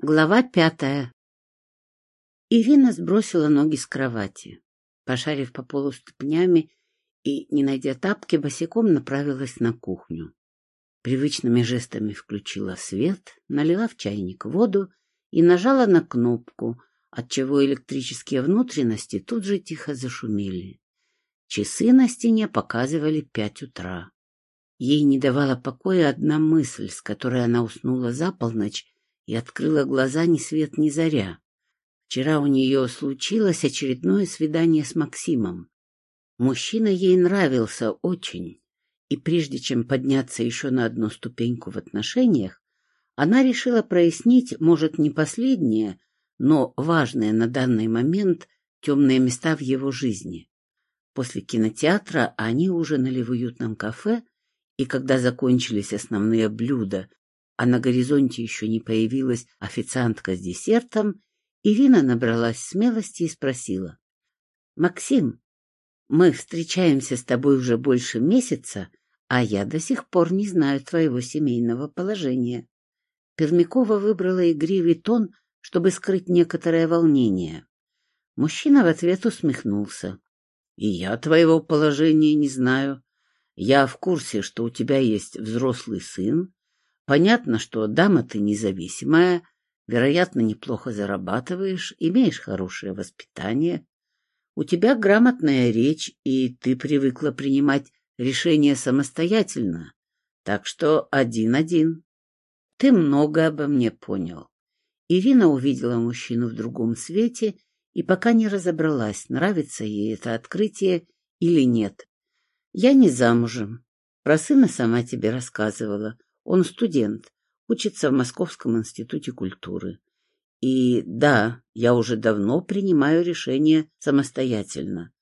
Глава пятая Ирина сбросила ноги с кровати. Пошарив по полу ступнями и, не найдя тапки, босиком направилась на кухню. Привычными жестами включила свет, налила в чайник воду и нажала на кнопку, отчего электрические внутренности тут же тихо зашумели. Часы на стене показывали пять утра. Ей не давала покоя одна мысль, с которой она уснула за полночь и открыла глаза ни свет ни заря. Вчера у нее случилось очередное свидание с Максимом. Мужчина ей нравился очень, и прежде чем подняться еще на одну ступеньку в отношениях, она решила прояснить, может, не последнее, но важное на данный момент темные места в его жизни. После кинотеатра они ужинали в уютном кафе, и когда закончились основные блюда а на горизонте еще не появилась официантка с десертом, Ирина набралась смелости и спросила. — Максим, мы встречаемся с тобой уже больше месяца, а я до сих пор не знаю твоего семейного положения. Пермякова выбрала игривый тон, чтобы скрыть некоторое волнение. Мужчина в ответ усмехнулся. — И я твоего положения не знаю. Я в курсе, что у тебя есть взрослый сын, Понятно, что дама ты независимая, вероятно, неплохо зарабатываешь, имеешь хорошее воспитание. У тебя грамотная речь, и ты привыкла принимать решения самостоятельно. Так что один-один. Ты много обо мне понял. Ирина увидела мужчину в другом свете и пока не разобралась, нравится ей это открытие или нет. Я не замужем. Про сына сама тебе рассказывала. Он студент, учится в Московском институте культуры. И да, я уже давно принимаю решения самостоятельно,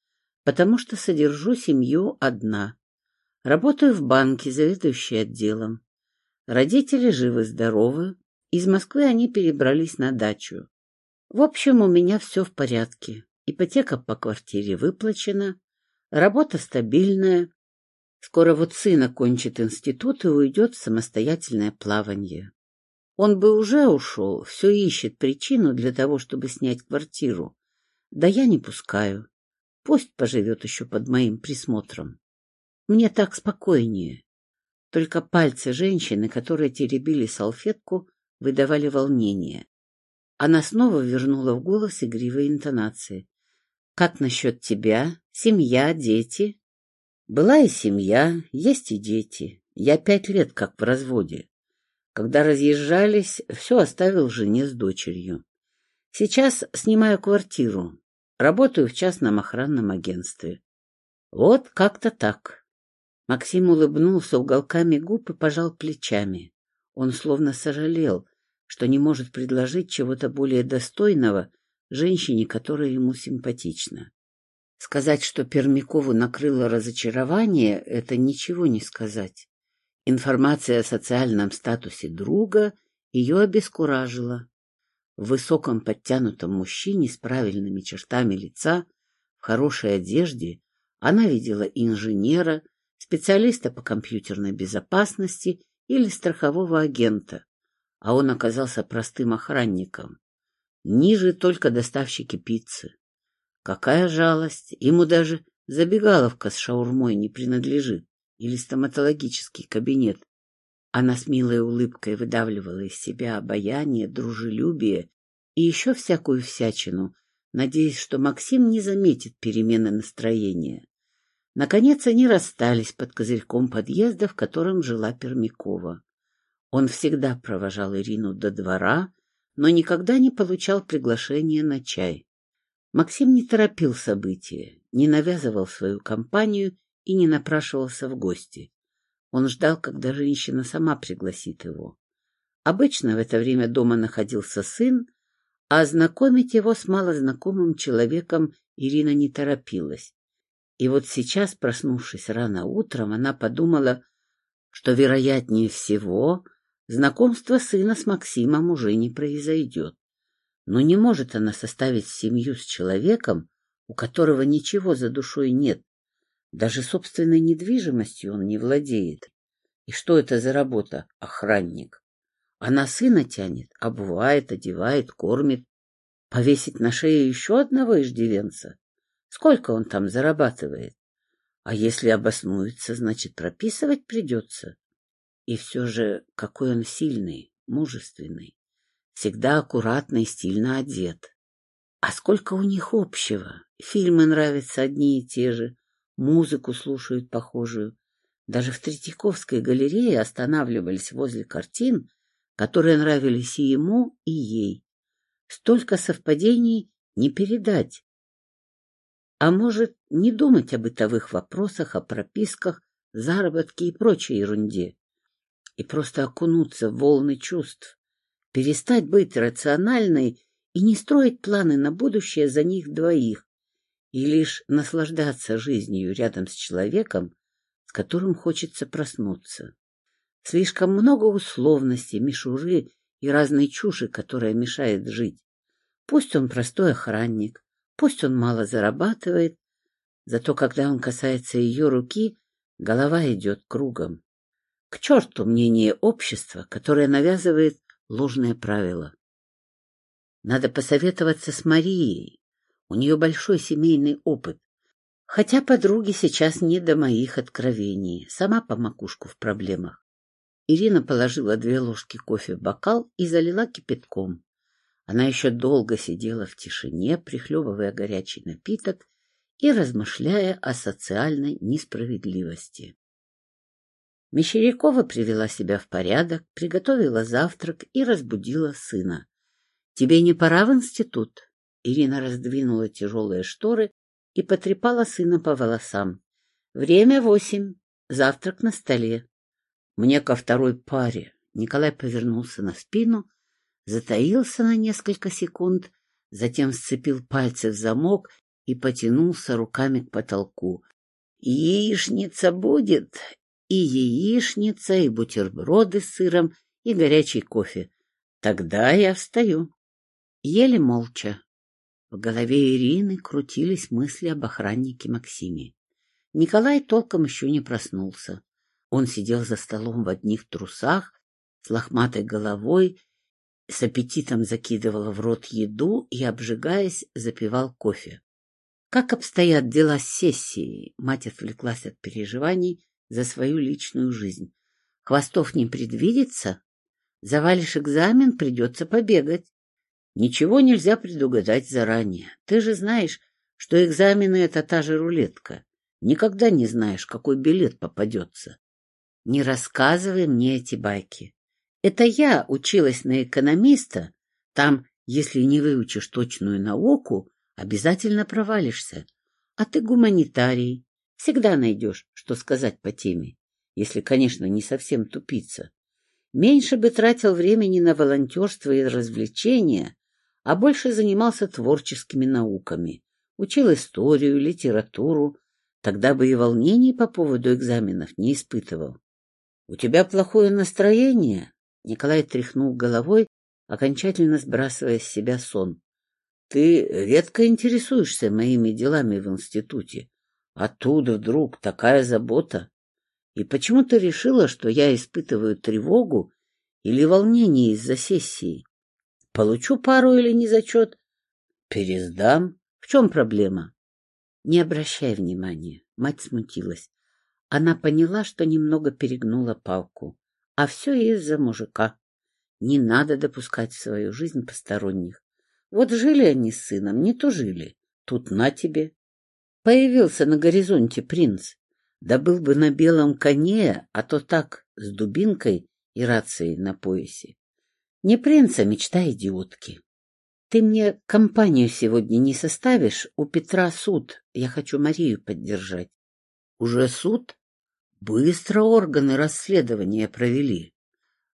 потому что содержу семью одна. Работаю в банке, заведующей отделом. Родители живы-здоровы, из Москвы они перебрались на дачу. В общем, у меня все в порядке. Ипотека по квартире выплачена, работа стабильная, Скоро вот сын окончит институт и уйдет в самостоятельное плавание. Он бы уже ушел, все ищет причину для того, чтобы снять квартиру. Да я не пускаю. Пусть поживет еще под моим присмотром. Мне так спокойнее. Только пальцы женщины, которые теребили салфетку, выдавали волнение. Она снова вернула в голос игривые интонации. — Как насчет тебя? Семья, дети? Была и семья, есть и дети. Я пять лет как в разводе. Когда разъезжались, все оставил жене с дочерью. Сейчас снимаю квартиру. Работаю в частном охранном агентстве. Вот как-то так. Максим улыбнулся уголками губ и пожал плечами. Он словно сожалел, что не может предложить чего-то более достойного женщине, которая ему симпатична. Сказать, что Пермякову накрыло разочарование, это ничего не сказать. Информация о социальном статусе друга ее обескуражила. В высоком подтянутом мужчине с правильными чертами лица, в хорошей одежде, она видела инженера, специалиста по компьютерной безопасности или страхового агента, а он оказался простым охранником. Ниже только доставщики пиццы. Какая жалость! Ему даже забегаловка с шаурмой не принадлежит или стоматологический кабинет. Она с милой улыбкой выдавливала из себя обаяние, дружелюбие и еще всякую всячину, надеясь, что Максим не заметит перемены настроения. Наконец они расстались под козырьком подъезда, в котором жила Пермякова. Он всегда провожал Ирину до двора, но никогда не получал приглашения на чай. Максим не торопил события, не навязывал свою компанию и не напрашивался в гости. Он ждал, когда женщина сама пригласит его. Обычно в это время дома находился сын, а знакомить его с малознакомым человеком Ирина не торопилась. И вот сейчас, проснувшись рано утром, она подумала, что, вероятнее всего, знакомство сына с Максимом уже не произойдет. Но не может она составить семью с человеком, у которого ничего за душой нет. Даже собственной недвижимостью он не владеет. И что это за работа, охранник? Она сына тянет, обувает, одевает, кормит. Повесить на шею еще одного иждивенца? Сколько он там зарабатывает? А если обоснуется, значит, прописывать придется. И все же, какой он сильный, мужественный, всегда аккуратно и стильно одет. А сколько у них общего? Фильмы нравятся одни и те же, музыку слушают похожую. Даже в Третьяковской галерее останавливались возле картин, которые нравились и ему, и ей. Столько совпадений не передать. А может, не думать о бытовых вопросах, о прописках, заработке и прочей ерунде. И просто окунуться в волны чувств, перестать быть рациональной и не строить планы на будущее за них двоих, и лишь наслаждаться жизнью рядом с человеком, с которым хочется проснуться. Слишком много условностей, мишуры и разной чуши, которая мешает жить. Пусть он простой охранник, пусть он мало зарабатывает, зато когда он касается ее руки, голова идет кругом. К черту мнение общества, которое навязывает ложные правила. Надо посоветоваться с Марией. У нее большой семейный опыт. Хотя подруге сейчас не до моих откровений, сама по макушку в проблемах. Ирина положила две ложки кофе в бокал и залила кипятком. Она еще долго сидела в тишине, прихлебывая горячий напиток и размышляя о социальной несправедливости. Мещерякова привела себя в порядок, приготовила завтрак и разбудила сына. — Тебе не пора в институт? Ирина раздвинула тяжелые шторы и потрепала сына по волосам. — Время восемь. Завтрак на столе. Мне ко второй паре. Николай повернулся на спину, затаился на несколько секунд, затем сцепил пальцы в замок и потянулся руками к потолку. Яичница будет, и яичница, и бутерброды с сыром, и горячий кофе. Тогда я встаю. Еле молча. В голове Ирины крутились мысли об охраннике Максиме. Николай толком еще не проснулся. Он сидел за столом в одних трусах, с лохматой головой, с аппетитом закидывал в рот еду и, обжигаясь, запивал кофе. Как обстоят дела с сессией? Мать отвлеклась от переживаний за свою личную жизнь. Хвостов не предвидится? Завалишь экзамен, придется побегать. Ничего нельзя предугадать заранее. Ты же знаешь, что экзамены — это та же рулетка. Никогда не знаешь, какой билет попадется. Не рассказывай мне эти байки. Это я училась на экономиста. Там, если не выучишь точную науку, обязательно провалишься. А ты гуманитарий. Всегда найдешь, что сказать по теме. Если, конечно, не совсем тупица. Меньше бы тратил времени на волонтерство и развлечения, а больше занимался творческими науками. Учил историю, литературу. Тогда бы и волнений по поводу экзаменов не испытывал. — У тебя плохое настроение? Николай тряхнул головой, окончательно сбрасывая с себя сон. — Ты редко интересуешься моими делами в институте. Оттуда вдруг такая забота. И почему ты решила, что я испытываю тревогу или волнение из-за сессии? Получу пару или не зачет? Пересдам. В чем проблема? Не обращай внимания. Мать смутилась. Она поняла, что немного перегнула палку. А все из-за мужика. Не надо допускать в свою жизнь посторонних. Вот жили они с сыном, не то жили. Тут на тебе. Появился на горизонте принц. Да был бы на белом коне, а то так, с дубинкой и рацией на поясе. Не принца, мечта идиотки. Ты мне компанию сегодня не составишь? У Петра суд. Я хочу Марию поддержать. Уже суд? Быстро органы расследования провели.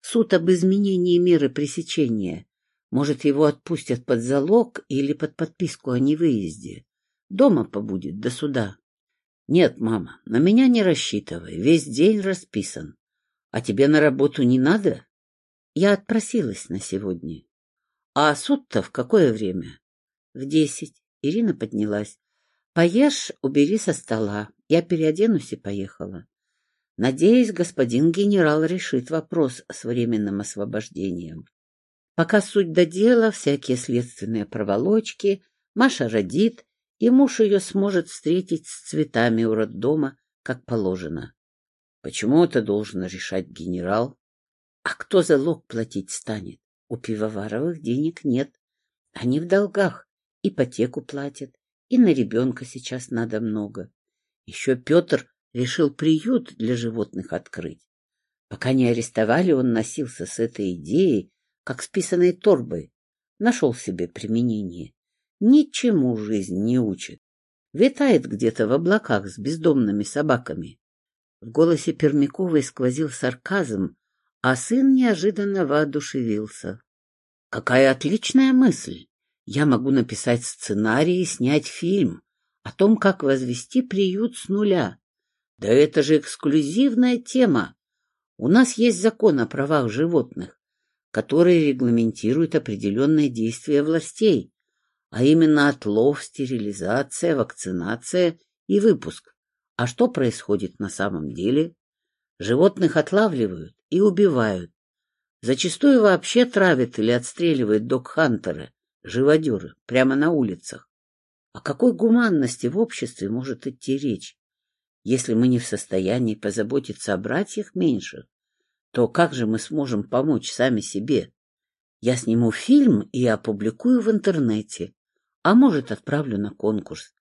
Суд об изменении меры пресечения. Может, его отпустят под залог или под подписку о невыезде. Дома побудет до суда. Нет, мама, на меня не рассчитывай. Весь день расписан. А тебе на работу не надо? Я отпросилась на сегодня. А суд-то в какое время? В десять. Ирина поднялась. Поешь, убери со стола. Я переоденусь и поехала. Надеюсь, господин генерал решит вопрос с временным освобождением. Пока суть до дела, всякие следственные проволочки, Маша родит, и муж ее сможет встретить с цветами у роддома, как положено. Почему это должен решать генерал? А кто залог платить станет? У пивоваровых денег нет. Они в долгах, ипотеку платят, и на ребенка сейчас надо много. Еще Петр решил приют для животных открыть. Пока не арестовали, он носился с этой идеей, как с писаной торбой. Нашел себе применение. Ничему жизнь не учит. Витает где-то в облаках с бездомными собаками. В голосе Пермяковой сквозил сарказм, а сын неожиданно воодушевился. — Какая отличная мысль! Я могу написать сценарий и снять фильм о том, как возвести приют с нуля. Да это же эксклюзивная тема. У нас есть закон о правах животных, который регламентирует определенные действия властей, а именно отлов, стерилизация, вакцинация и выпуск. А что происходит на самом деле? Животных отлавливают и убивают. Зачастую вообще травят или отстреливают док-хантеры, живодеры, прямо на улицах. О какой гуманности в обществе может идти речь? Если мы не в состоянии позаботиться о братьях меньших, то как же мы сможем помочь сами себе? Я сниму фильм и опубликую в интернете, а может, отправлю на конкурс.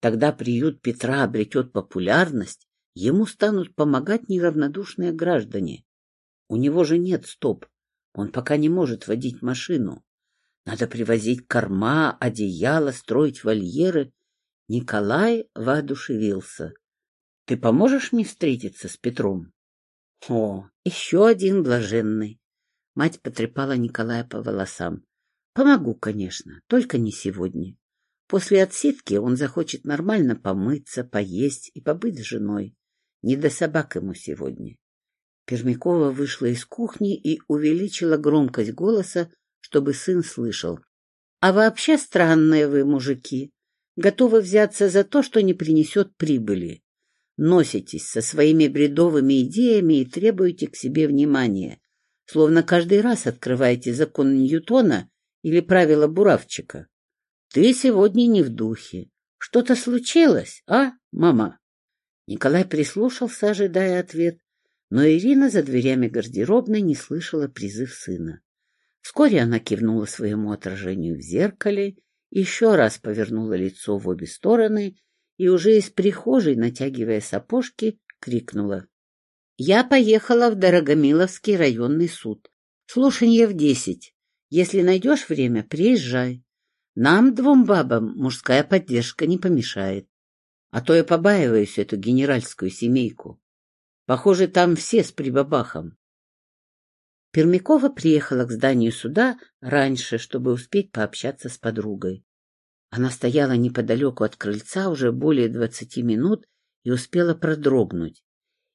Тогда приют Петра обретет популярность, ему станут помогать неравнодушные граждане. У него же нет стоп, он пока не может водить машину. Надо привозить корма, одеяло, строить вольеры. Николай воодушевился. — Ты поможешь мне встретиться с Петром? — О, еще один блаженный. Мать потрепала Николая по волосам. — Помогу, конечно, только не сегодня. После отсидки он захочет нормально помыться, поесть и побыть с женой. Не до собак ему сегодня. Пермякова вышла из кухни и увеличила громкость голоса, чтобы сын слышал. — А вообще странные вы, мужики. Готовы взяться за то, что не принесет прибыли. Носитесь со своими бредовыми идеями и требуете к себе внимания, словно каждый раз открываете закон Ньютона или правила Буравчика. Ты сегодня не в духе. Что-то случилось, а, мама? Николай прислушался, ожидая ответ, но Ирина за дверями гардеробной не слышала призыв сына. Вскоре она кивнула своему отражению в зеркале, еще раз повернула лицо в обе стороны и уже из прихожей, натягивая сапожки, крикнула. — Я поехала в Дорогомиловский районный суд. Слушанье в десять. Если найдешь время, приезжай. Нам, двум бабам, мужская поддержка не помешает. А то я побаиваюсь эту генеральскую семейку. Похоже, там все с прибабахом. Пермякова приехала к зданию суда раньше, чтобы успеть пообщаться с подругой. Она стояла неподалеку от крыльца уже более двадцати минут и успела продрогнуть.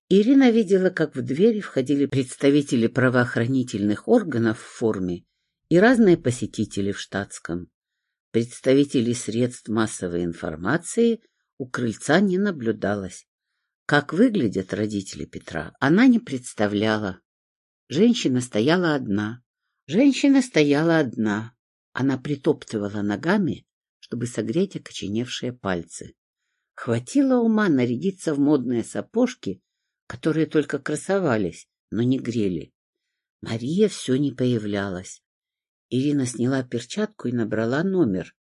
Ирина видела, как в двери входили представители правоохранительных органов в форме и разные посетители в штатском. Представителей средств массовой информации у крыльца не наблюдалось. Как выглядят родители Петра, она не представляла. Женщина стояла одна. Женщина стояла одна. Она притоптывала ногами, чтобы согреть окоченевшие пальцы. Хватило ума нарядиться в модные сапожки, которые только красовались, но не грели. Мария все не появлялась. Ирина сняла перчатку и набрала номер,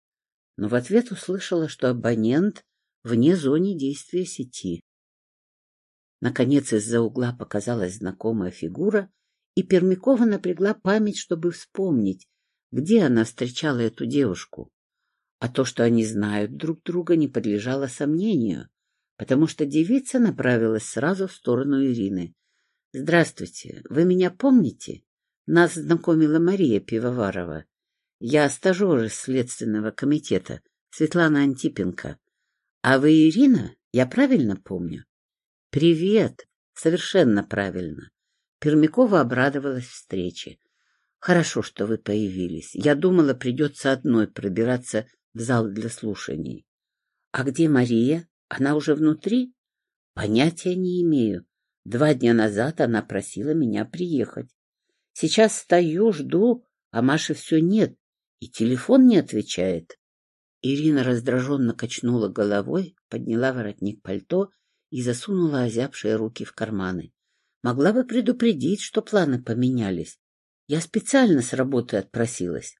но в ответ услышала, что абонент вне зоны действия сети. Наконец из-за угла показалась знакомая фигура, и Пермякова напрягла память, чтобы вспомнить, где она встречала эту девушку. А то, что они знают друг друга, не подлежало сомнению, потому что девица направилась сразу в сторону Ирины. — Здравствуйте, вы меня помните? Нас знакомила Мария Пивоварова. Я стажер из Следственного комитета, Светлана Антипенко. А вы Ирина? Я правильно помню? Привет. Совершенно правильно. Пермякова обрадовалась встрече. Хорошо, что вы появились. Я думала, придется одной пробираться в зал для слушаний. А где Мария? Она уже внутри? Понятия не имею. Два дня назад она просила меня приехать. Сейчас стою, жду, а Маши все нет, и телефон не отвечает. Ирина раздраженно качнула головой, подняла воротник пальто и засунула озябшие руки в карманы. Могла бы предупредить, что планы поменялись. Я специально с работы отпросилась.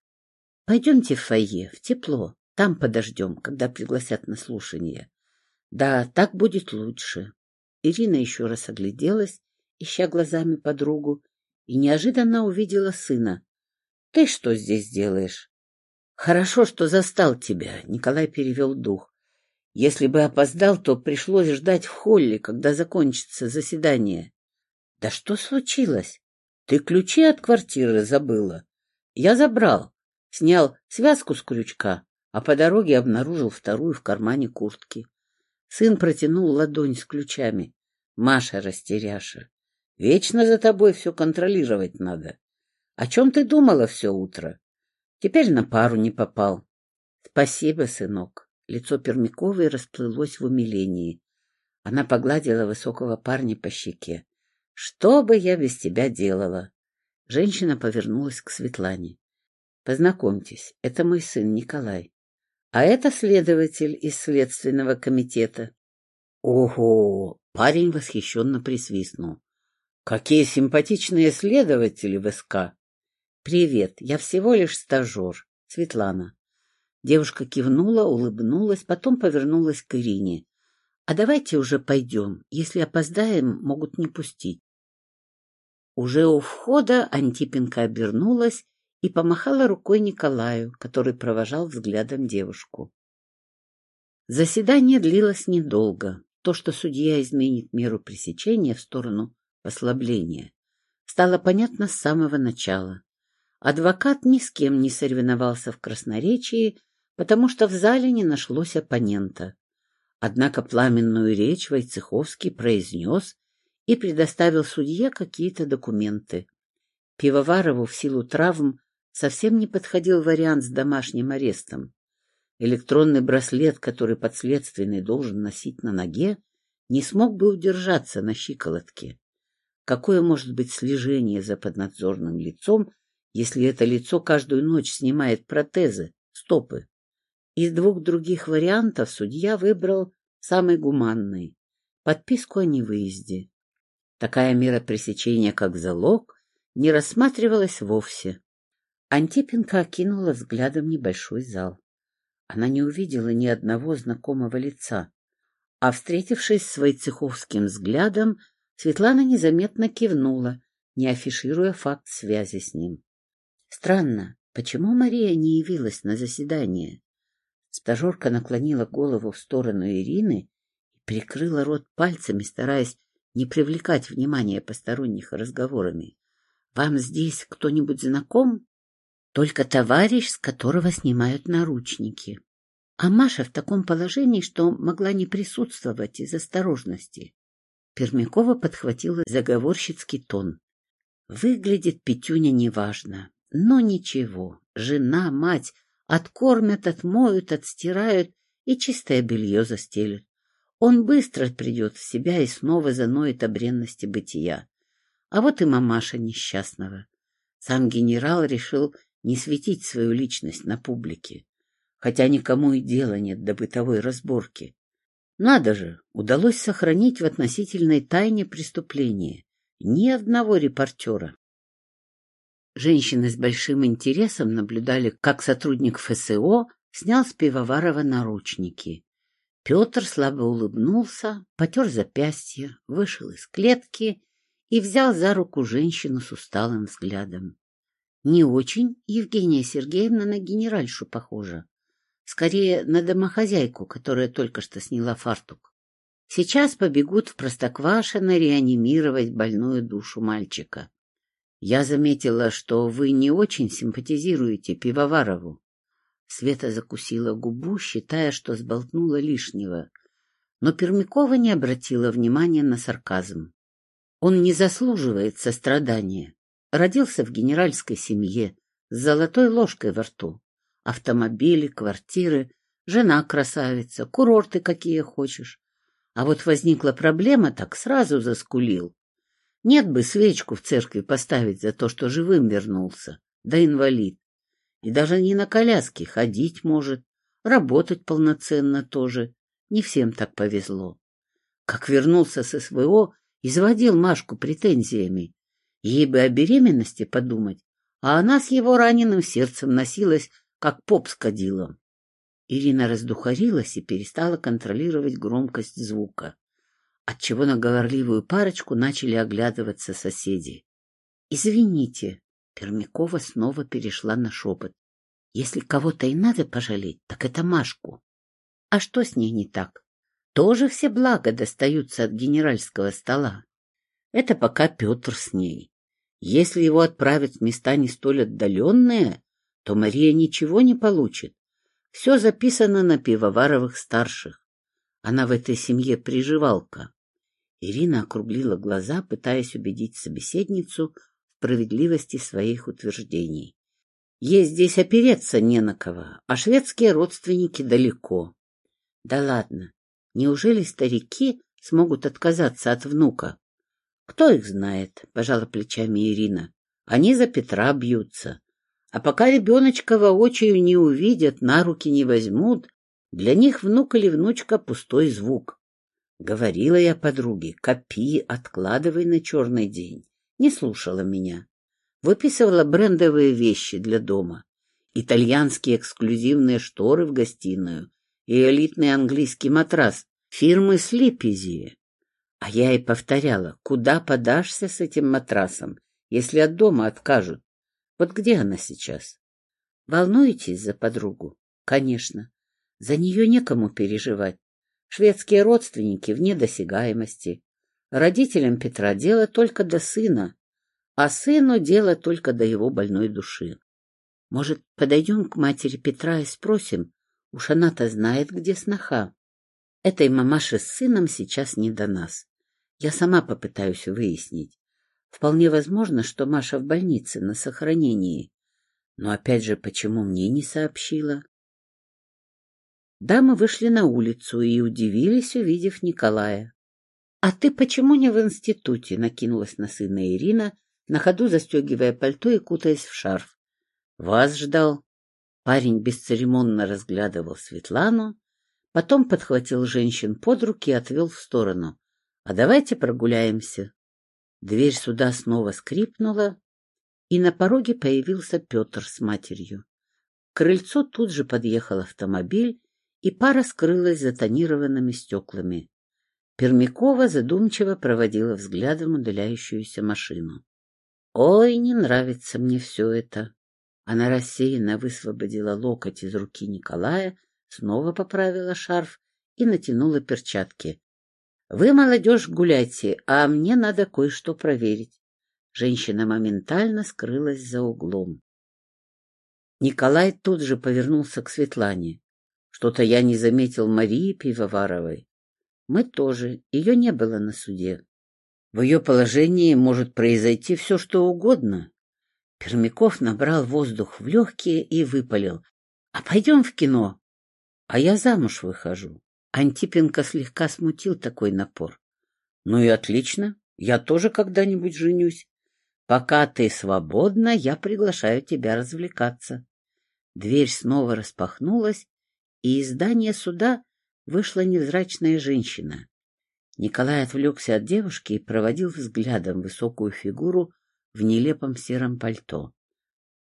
Пойдемте в фойе, в тепло. Там подождем, когда пригласят на слушание. Да, так будет лучше. Ирина еще раз огляделась, ища глазами подругу, и неожиданно увидела сына. — Ты что здесь делаешь? — Хорошо, что застал тебя, — Николай перевел дух. Если бы опоздал, то пришлось ждать в холле, когда закончится заседание. — Да что случилось? Ты ключи от квартиры забыла. Я забрал, снял связку с крючка, а по дороге обнаружил вторую в кармане куртки. Сын протянул ладонь с ключами. Маша растеряша. Вечно за тобой все контролировать надо. О чем ты думала все утро? Теперь на пару не попал. Спасибо, сынок. Лицо Пермяковой расплылось в умилении. Она погладила высокого парня по щеке. Что бы я без тебя делала? Женщина повернулась к Светлане. Познакомьтесь, это мой сын Николай. А это следователь из Следственного комитета. Ого! Парень восхищенно присвистнул. Какие симпатичные следователи в СК! Привет, я всего лишь стажер. Светлана. Девушка кивнула, улыбнулась, потом повернулась к Ирине. А давайте уже пойдем. Если опоздаем, могут не пустить. Уже у входа Антипенко обернулась и помахала рукой Николаю, который провожал взглядом девушку. Заседание длилось недолго. То, что судья изменит меру пресечения в сторону послабления, стало понятно с самого начала. Адвокат ни с кем не соревновался в красноречии, потому что в зале не нашлось оппонента. Однако пламенную речь Войцеховский произнес и предоставил судье какие-то документы. Пивоварову в силу травм совсем не подходил вариант с домашним арестом. Электронный браслет, который подследственный должен носить на ноге, не смог бы удержаться на щиколотке. Какое может быть слежение за поднадзорным лицом, если это лицо каждую ночь снимает протезы, стопы? Из двух других вариантов судья выбрал самый гуманный — подписку о невыезде. Такая мера пресечения, как залог, не рассматривалась вовсе. Антипенко окинула взглядом небольшой зал. Она не увидела ни одного знакомого лица, а, встретившись с Войцеховским взглядом, Светлана незаметно кивнула, не афишируя факт связи с ним. Странно, почему Мария не явилась на заседание? Стажерка наклонила голову в сторону Ирины и прикрыла рот пальцами, стараясь не привлекать внимания посторонних разговорами. — Вам здесь кто-нибудь знаком? только товарищ, с которого снимают наручники. А Маша в таком положении, что могла не присутствовать из осторожности. Пермякова подхватила заговорщицкий тон. Выглядит Петюня неважно, но ничего. Жена, мать откормят, отмоют, отстирают и чистое белье застелют. Он быстро придет в себя и снова заноет о бренности бытия. А вот и мамаша несчастного. Сам генерал решил не светить свою личность на публике, хотя никому и дела нет до бытовой разборки. Надо же, удалось сохранить в относительной тайне преступление. Ни одного репортера. Женщины с большим интересом наблюдали, как сотрудник ФСО снял с Пивоварова наручники. Петр слабо улыбнулся, потер запястье, вышел из клетки и взял за руку женщину с усталым взглядом. Не очень Евгения Сергеевна на генеральшу похожа. Скорее, на домохозяйку, которая только что сняла фартук. Сейчас побегут в Простоквашино реанимировать больную душу мальчика. Я заметила, что вы не очень симпатизируете Пивоварову. Света закусила губу, считая, что сболтнула лишнего. Но Пермякова не обратила внимания на сарказм. Он не заслуживает сострадания. Родился в генеральской семье, с золотой ложкой во рту. Автомобили, квартиры, жена красавица, курорты какие хочешь. А вот возникла проблема, так сразу заскулил. Нет бы свечку в церкви поставить за то, что живым вернулся, да инвалид. И даже не на коляске ходить может, работать полноценно тоже. Не всем так повезло. Как вернулся с СВО, изводил Машку претензиями. Ей бы о беременности подумать, а она с его раненым сердцем носилась, как поп с кадилом. Ирина раздухарилась и перестала контролировать громкость звука, отчего на говорливую парочку начали оглядываться соседи. «Извините», — Пермякова снова перешла на шепот. «Если кого-то и надо пожалеть, так это Машку. А что с ней не так? Тоже все блага достаются от генеральского стола. Это пока Петр с ней. Если его отправят в места не столь отдаленные, то Мария ничего не получит. Все записано на пивоваровых старших. Она в этой семье приживалка. Ирина округлила глаза, пытаясь убедить собеседницу в справедливости своих утверждений. Ей здесь опереться не на кого, а шведские родственники далеко. Да ладно, неужели старики смогут отказаться от внука? Кто их знает, пожала плечами Ирина. Они за Петра бьются. А пока ребеночка воочию не увидят, на руки не возьмут, для них внук или внучка — пустой звук. Говорила я подруге, копи, откладывай на черный день. Не слушала меня. Выписывала брендовые вещи для дома. Итальянские эксклюзивные шторы в гостиную и элитный английский матрас фирмы Слипези. А я и повторяла, куда подашься с этим матрасом, если от дома откажут? Вот где она сейчас? Волнуетесь за подругу? Конечно. За нее некому переживать. Шведские родственники вне досягаемости. Родителям Петра дело только до сына, а сыну дело только до его больной души. Может, подойдем к матери Петра и спросим? Уж она-то знает, где сноха. Этой мамаше с сыном сейчас не до нас. Я сама попытаюсь выяснить. Вполне возможно, что Маша в больнице на сохранении. Но опять же, почему мне не сообщила? Дамы вышли на улицу и удивились, увидев Николая. — А ты почему не в институте? — накинулась на сына Ирина, на ходу застегивая пальто и кутаясь в шарф. — Вас ждал. Парень бесцеремонно разглядывал Светлану, потом подхватил женщин под руки и отвел в сторону. — А давайте прогуляемся. Дверь сюда снова скрипнула, и на пороге появился Петр с матерью. К крыльцу тут же подъехал автомобиль, и пара скрылась за тонированными стеклами. Пермякова задумчиво проводила взглядом удаляющуюся машину. «Ой, не нравится мне все это!» Она рассеянно высвободила локоть из руки Николая, снова поправила шарф и натянула перчатки. Вы, молодежь, гуляйте, а мне надо кое-что проверить. Женщина моментально скрылась за углом. Николай тут же повернулся к Светлане. Что-то я не заметил Марии Пивоваровой. Мы тоже. Ее не было на суде. В ее положении может произойти все, что угодно. Пермяков набрал воздух в легкие и выпалил. — А пойдем в кино. А я замуж выхожу. Антипенко слегка смутил такой напор. — Ну и отлично, я тоже когда-нибудь женюсь. Пока ты свободна, я приглашаю тебя развлекаться. Дверь снова распахнулась, и из здания суда вышла невзрачная женщина. Николай отвлекся от девушки и проводил взглядом высокую фигуру в нелепом сером пальто.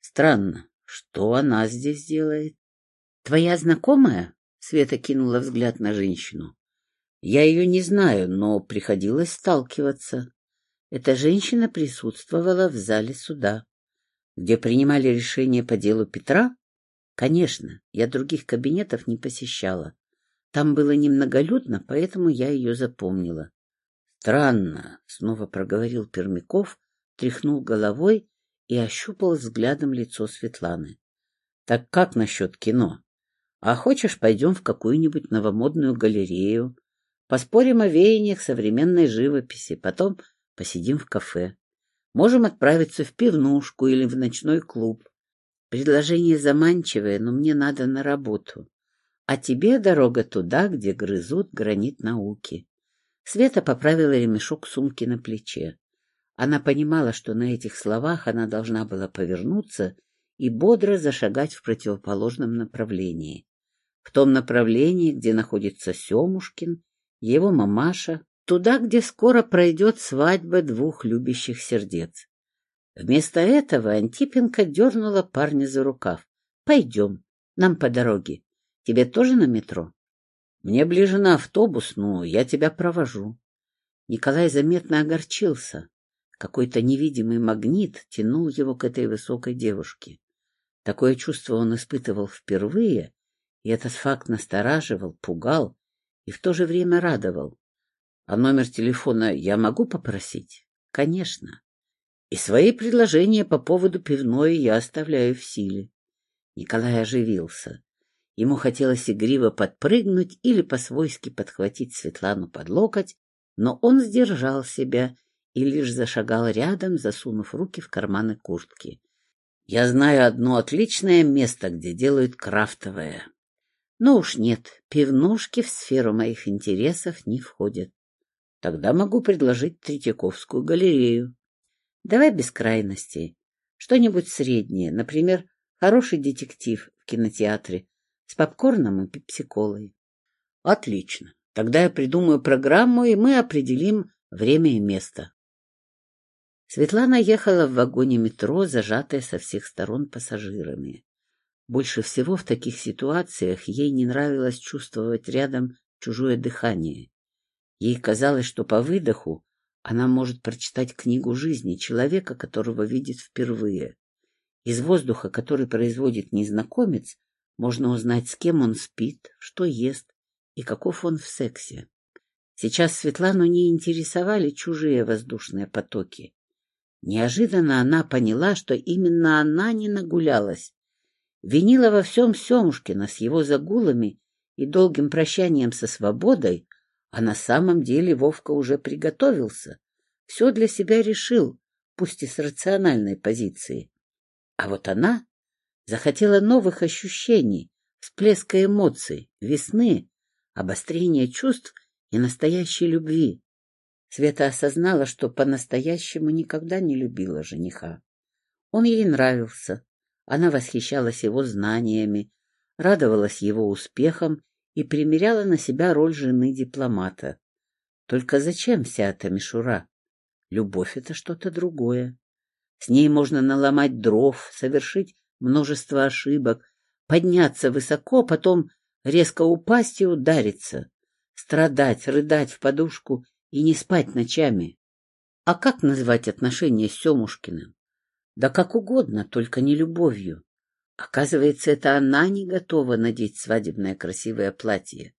Странно, что она здесь делает? — Твоя знакомая? Света кинула взгляд на женщину. Я ее не знаю, но приходилось сталкиваться. Эта женщина присутствовала в зале суда, где принимали решение по делу Петра. Конечно, я других кабинетов не посещала. Там было немноголюдно, поэтому я ее запомнила. Странно, снова проговорил Пермяков, тряхнул головой и ощупал взглядом лицо Светланы. Так как насчет кино? А хочешь, пойдем в какую-нибудь новомодную галерею, поспорим о веяниях современной живописи, потом посидим в кафе. Можем отправиться в пивнушку или в ночной клуб. Предложение заманчивое, но мне надо на работу. А тебе дорога туда, где грызут гранит науки. Света поправила ремешок сумки на плече. Она понимала, что на этих словах она должна была повернуться и бодро зашагать в противоположном направлении. В том направлении, где находится Семушкин, его мамаша, туда, где скоро пройдет свадьба двух любящих сердец. Вместо этого Антипенко дернула парня за рукав. — Пойдем, нам по дороге. Тебе тоже на метро? — Мне ближе на автобус, но я тебя провожу. Николай заметно огорчился. Какой-то невидимый магнит тянул его к этой высокой девушке. Такое чувство он испытывал впервые, и этот факт настораживал, пугал и в то же время радовал. А номер телефона я могу попросить? Конечно. И свои предложения по поводу пивной я оставляю в силе. Николай оживился. Ему хотелось игриво подпрыгнуть или по-свойски подхватить Светлану под локоть, но он сдержал себя и лишь зашагал рядом, засунув руки в карманы куртки. «Я знаю одно отличное место, где делают крафтовое». «Ну уж нет, пивнушки в сферу моих интересов не входят. Тогда могу предложить Третьяковскую галерею. Давай без крайностей. Что-нибудь среднее, например, хороший детектив в кинотеатре с попкорном и пепсиколой. Отлично. Тогда я придумаю программу, и мы определим время и место. Светлана ехала в вагоне метро, зажатая со всех сторон пассажирами. Больше всего в таких ситуациях ей не нравилось чувствовать рядом чужое дыхание. Ей казалось, что по выдоху она может прочитать книгу жизни человека, которого видит впервые. Из воздуха, который производит незнакомец, можно узнать, с кем он спит, что ест и каков он в сексе. Сейчас Светлану не интересовали чужие воздушные потоки. Неожиданно она поняла, что именно она не нагулялась. Винила во всем Семушкина с его загулами и долгим прощанием со свободой, а на самом деле Вовка уже приготовился. Все для себя решил, пусть и с рациональной позиции. А вот она захотела новых ощущений, всплеска эмоций, весны, обострения чувств и настоящей любви. Света осознала, что по-настоящему никогда не любила жениха. Он ей нравился, она восхищалась его знаниями, радовалась его успехам и примеряла на себя роль жены дипломата. Только зачем вся эта мишура? Любовь — это что-то другое. С ней можно наломать дров, совершить множество ошибок, подняться высоко, потом резко упасть и удариться, страдать, рыдать в подушку и не спать ночами. А как назвать отношения с Семушкиным? Да как угодно, только не любовью. Оказывается, это она не готова надеть свадебное красивое платье.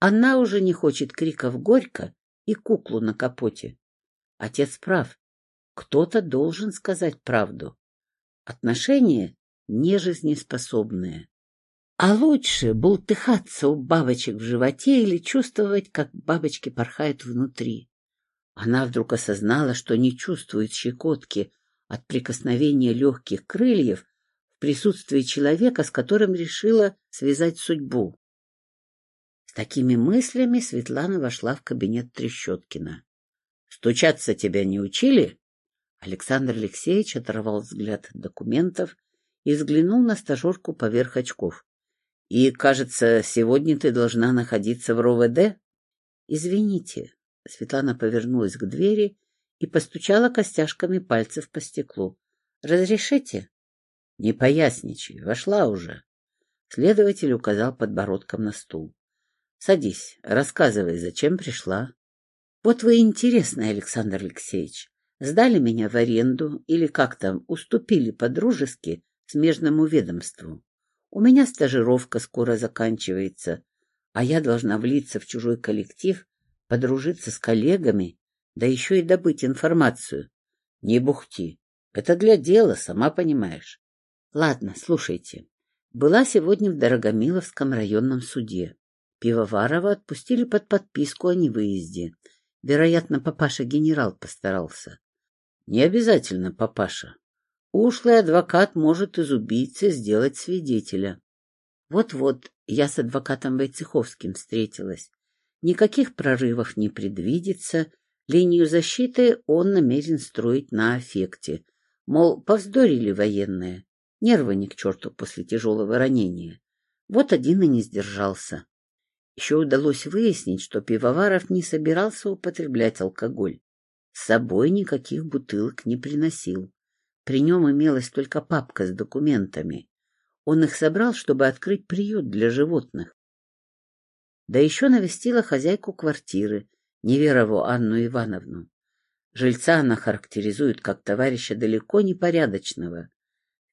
Она уже не хочет криков горько и куклу на капоте. Отец прав. Кто-то должен сказать правду. Отношения нежизнеспособные. А лучше бултыхаться у бабочек в животе или чувствовать, как бабочки порхают внутри. Она вдруг осознала, что не чувствует щекотки от прикосновения легких крыльев в присутствии человека, с которым решила связать судьбу. С такими мыслями Светлана вошла в кабинет Трещоткина. — Стучаться тебя не учили? Александр Алексеевич оторвал взгляд от документов и взглянул на стажерку поверх очков. — И, кажется, сегодня ты должна находиться в РОВД? — Извините. Светлана повернулась к двери и постучала костяшками пальцев по стеклу. — Разрешите? — Не поясничай, вошла уже. Следователь указал подбородком на стул. — Садись, рассказывай, зачем пришла. — Вот вы интересный, Александр Алексеевич. Сдали меня в аренду или как там, уступили по-дружески смежному ведомству. У меня стажировка скоро заканчивается, а я должна влиться в чужой коллектив, подружиться с коллегами, да еще и добыть информацию. Не бухти. Это для дела, сама понимаешь. Ладно, слушайте. Была сегодня в Дорогомиловском районном суде. Пивоварова отпустили под подписку о невыезде. Вероятно, папаша-генерал постарался. Не обязательно папаша. Ушлый адвокат может из убийцы сделать свидетеля. Вот-вот, я с адвокатом Войцеховским встретилась. Никаких прорывов не предвидится, линию защиты он намерен строить на аффекте. Мол, повздорили военные, нервы ни к черту после тяжелого ранения. Вот один и не сдержался. Еще удалось выяснить, что Пивоваров не собирался употреблять алкоголь. С собой никаких бутылок не приносил. При нем имелась только папка с документами. Он их собрал, чтобы открыть приют для животных. Да еще навестила хозяйку квартиры, Неверову Анну Ивановну. Жильца она характеризует как товарища далеко непорядочного.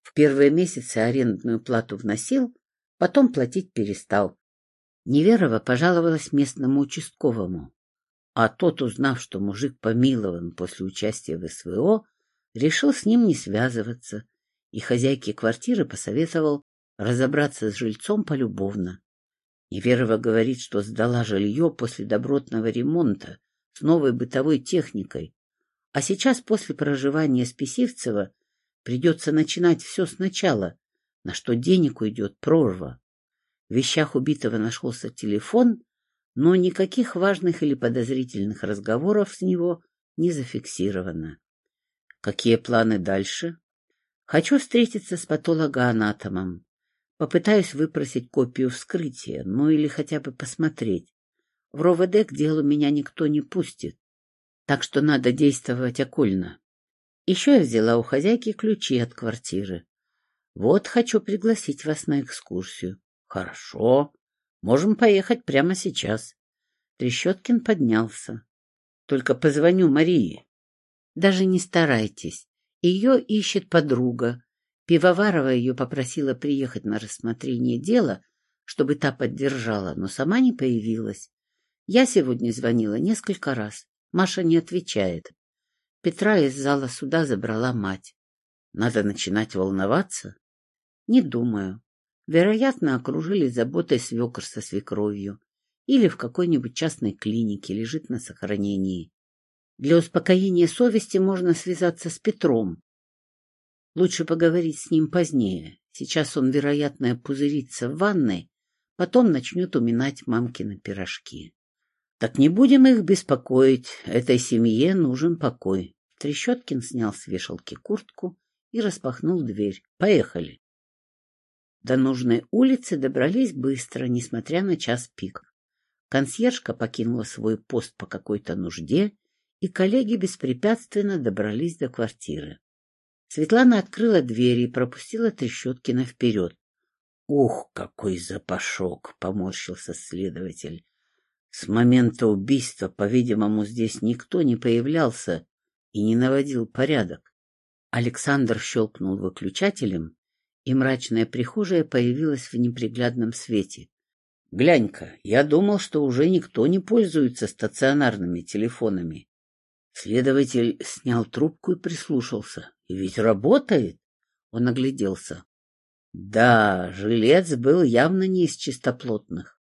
В первые месяцы арендную плату вносил, потом платить перестал. Неверова пожаловалась местному участковому, а тот, узнав, что мужик помилован после участия в СВО, решил с ним не связываться и хозяйке квартиры посоветовал разобраться с жильцом полюбовно. Неверова говорит, что сдала жилье после добротного ремонта с новой бытовой техникой, а сейчас после проживания Списивцева придется начинать все сначала, на что денег уйдет прорва. В вещах убитого нашелся телефон, но никаких важных или подозрительных разговоров с него не зафиксировано. Какие планы дальше? Хочу встретиться с патологоанатомом. Попытаюсь выпросить копию вскрытия, ну или хотя бы посмотреть. В РОВД к делу меня никто не пустит, так что надо действовать окольно. Еще я взяла у хозяйки ключи от квартиры. Вот хочу пригласить вас на экскурсию. Хорошо. Можем поехать прямо сейчас. Трещоткин поднялся. Только позвоню Марии. Даже не старайтесь. Ее ищет подруга, Пивоварова ее попросила приехать на рассмотрение дела, чтобы та поддержала, но сама не появилась. Я сегодня звонила несколько раз. Маша не отвечает. Петра из зала суда забрала мать. Надо начинать волноваться? Не думаю. Вероятно, окружили заботой свекр со свекровью или в какой-нибудь частной клинике лежит на сохранении. Для успокоения совести можно связаться с Петром, Лучше поговорить с ним позднее. Сейчас он, вероятно, пузырится в ванной, потом начнет уминать мамкины пирожки. Так не будем их беспокоить, этой семье нужен покой. Трещоткин снял с вешалки куртку и распахнул дверь. Поехали. До нужной улицы добрались быстро, несмотря на час пик. Консьержка покинула свой пост по какой-то нужде, и коллеги беспрепятственно добрались до квартиры. Светлана открыла дверь и пропустила Трещоткина вперед. — Ух, какой запашок! — поморщился следователь. С момента убийства, по-видимому, здесь никто не появлялся и не наводил порядок. Александр щелкнул выключателем, и мрачная прихожая появилась в неприглядном свете. — Глянь-ка, я думал, что уже никто не пользуется стационарными телефонами. Следователь снял трубку и прислушался. И ведь работает. Он огляделся. Да, жилец был явно не из чистоплотных.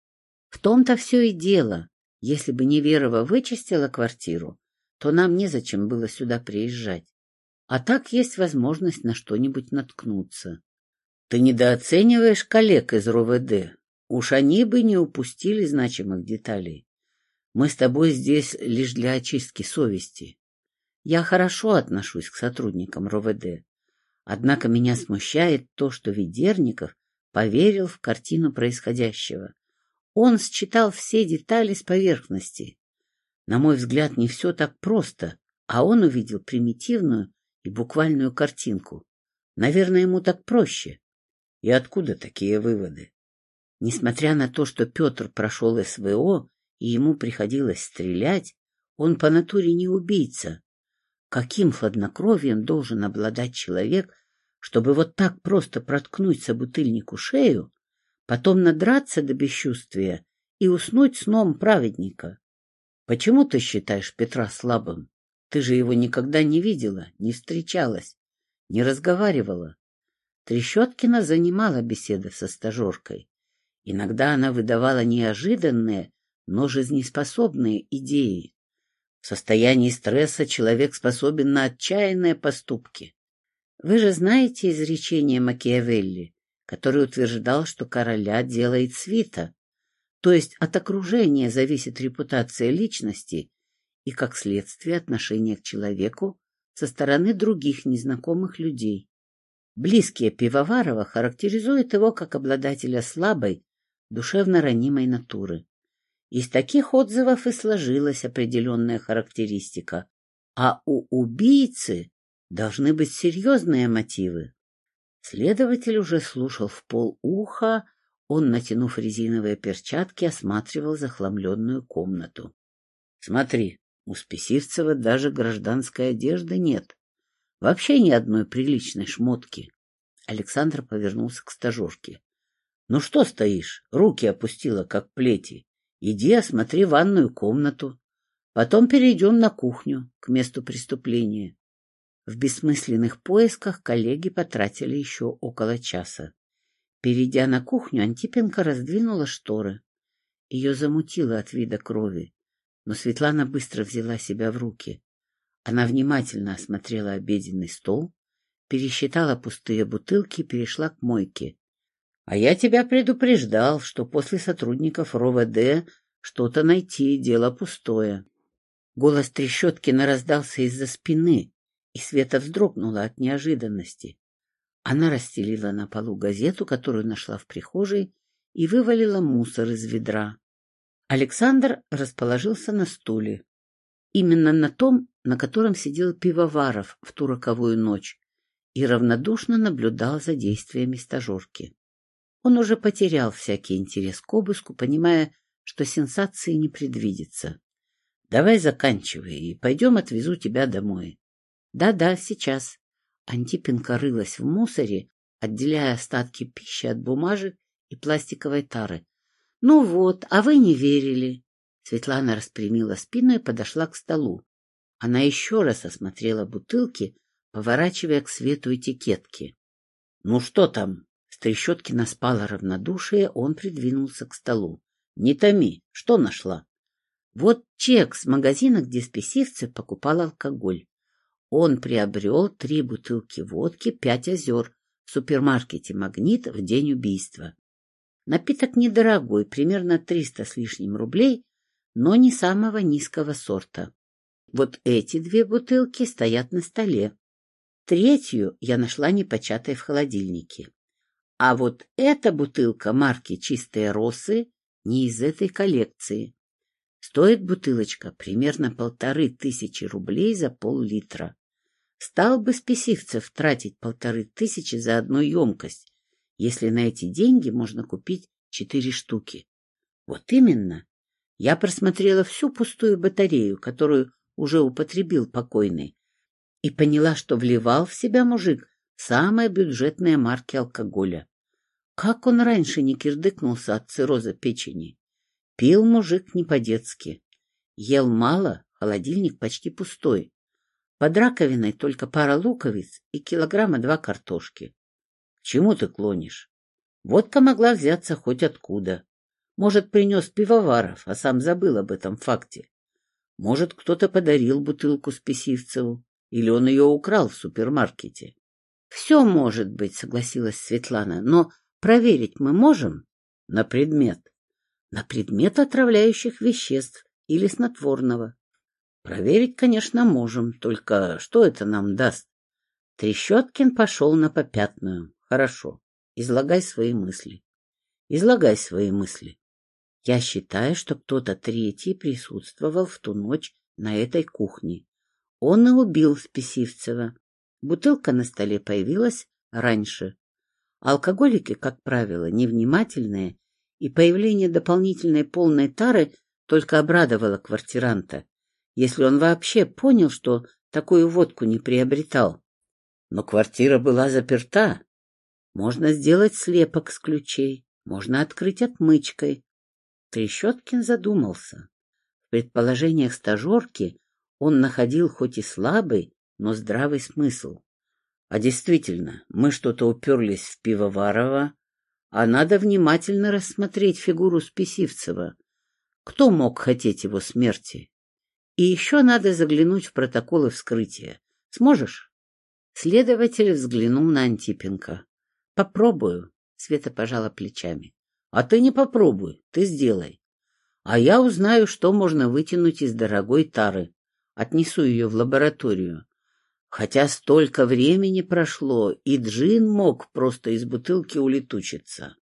В том-то все и дело. Если бы Неверова вычистила квартиру, то нам незачем было сюда приезжать. А так есть возможность на что-нибудь наткнуться. Ты недооцениваешь коллег из РОВД. Уж они бы не упустили значимых деталей. Мы с тобой здесь лишь для очистки совести. Я хорошо отношусь к сотрудникам РОВД. Однако меня смущает то, что Ведерников поверил в картину происходящего. Он считал все детали с поверхности. На мой взгляд, не все так просто, а он увидел примитивную и буквальную картинку. Наверное, ему так проще. И откуда такие выводы? Несмотря на то, что Петр прошел СВО и ему приходилось стрелять, он по натуре не убийца, Каким хладнокровием должен обладать человек, чтобы вот так просто проткнуть собутыльнику шею, потом надраться до бесчувствия и уснуть сном праведника? Почему ты считаешь Петра слабым? Ты же его никогда не видела, не встречалась, не разговаривала. Трещоткина занимала беседы со стажеркой. Иногда она выдавала неожиданные, но жизнеспособные идеи. В состоянии стресса человек способен на отчаянные поступки. Вы же знаете изречение Макиавелли, который утверждал, что короля делает свита. То есть от окружения зависит репутация личности и, как следствие, отношение к человеку со стороны других незнакомых людей. Близкие Пивоварова характеризуют его как обладателя слабой, душевно ранимой натуры. Из таких отзывов и сложилась определенная характеристика. А у убийцы должны быть серьезные мотивы. Следователь уже слушал в пол уха, он, натянув резиновые перчатки, осматривал захламленную комнату. — Смотри, у Списивцева даже гражданской одежды нет. Вообще ни одной приличной шмотки. Александр повернулся к стажерке. — Ну что стоишь? Руки опустила, как плети. Иди осмотри ванную комнату. Потом перейдем на кухню, к месту преступления. В бессмысленных поисках коллеги потратили еще около часа. Перейдя на кухню, Антипенко раздвинула шторы. Ее замутило от вида крови, но Светлана быстро взяла себя в руки. Она внимательно осмотрела обеденный стол, пересчитала пустые бутылки и перешла к мойке. А я тебя предупреждал, что после сотрудников РОВД что-то найти — дело пустое. Голос Трещоткина раздался из-за спины, и Света вздрогнула от неожиданности. Она расстелила на полу газету, которую нашла в прихожей, и вывалила мусор из ведра. Александр расположился на стуле. Именно на том, на котором сидел Пивоваров в ту роковую ночь, и равнодушно наблюдал за действиями стажерки. Он уже потерял всякий интерес к обыску, понимая, что сенсации не предвидится. — Давай заканчивай и пойдем отвезу тебя домой. Да — Да-да, сейчас. Антипенко рылась в мусоре, отделяя остатки пищи от бумажек и пластиковой тары. — Ну вот, а вы не верили. Светлана распрямила спину и подошла к столу. Она еще раз осмотрела бутылки, поворачивая к свету этикетки. — Ну что там? Трещоткина спала равнодушие, он придвинулся к столу. — Не томи, что нашла? — Вот чек с магазина, где спесивцы покупал алкоголь. Он приобрел три бутылки водки, пять озер в супермаркете «Магнит» в день убийства. Напиток недорогой, примерно триста с лишним рублей, но не самого низкого сорта. Вот эти две бутылки стоят на столе. Третью я нашла непочатой в холодильнике. А вот эта бутылка марки «Чистые росы» не из этой коллекции. Стоит бутылочка примерно полторы тысячи рублей за пол-литра. Стал бы Списивцев тратить полторы тысячи за одну емкость, если на эти деньги можно купить четыре штуки. Вот именно. Я просмотрела всю пустую батарею, которую уже употребил покойный, и поняла, что вливал в себя мужик самые бюджетные марки алкоголя. Как он раньше не кирдыкнулся от цирроза печени? Пил мужик не по-детски. Ел мало, холодильник почти пустой. Под раковиной только пара луковиц и килограмма два картошки. К чему ты клонишь? Водка могла взяться хоть откуда. Может, принес пивоваров, а сам забыл об этом факте. Может, кто-то подарил бутылку Списивцеву, или он ее украл в супермаркете. — Все может быть, — согласилась Светлана, — но Проверить мы можем? На предмет. На предмет отравляющих веществ или снотворного. Проверить, конечно, можем, только что это нам даст? Трещоткин пошел на попятную. Хорошо. Излагай свои мысли. Излагай свои мысли. Я считаю, что кто-то третий присутствовал в ту ночь на этой кухне. Он и убил Списивцева. Бутылка на столе появилась раньше. Алкоголики, как правило, невнимательные, и появление дополнительной полной тары только обрадовало квартиранта, если он вообще понял, что такую водку не приобретал. Но квартира была заперта. Можно сделать слепок с ключей, можно открыть отмычкой. Трещоткин задумался. В предположениях стажерки он находил хоть и слабый, но здравый смысл. А действительно, мы что-то уперлись в Пивоварова, а надо внимательно рассмотреть фигуру Списивцева. Кто мог хотеть его смерти? И еще надо заглянуть в протоколы вскрытия. Сможешь? Следователь взглянул на Антипенко. Попробую. Света пожала плечами. А ты не попробуй, ты сделай. А я узнаю, что можно вытянуть из дорогой тары. Отнесу ее в лабораторию. Хотя столько времени прошло, и Джин мог просто из бутылки улетучиться.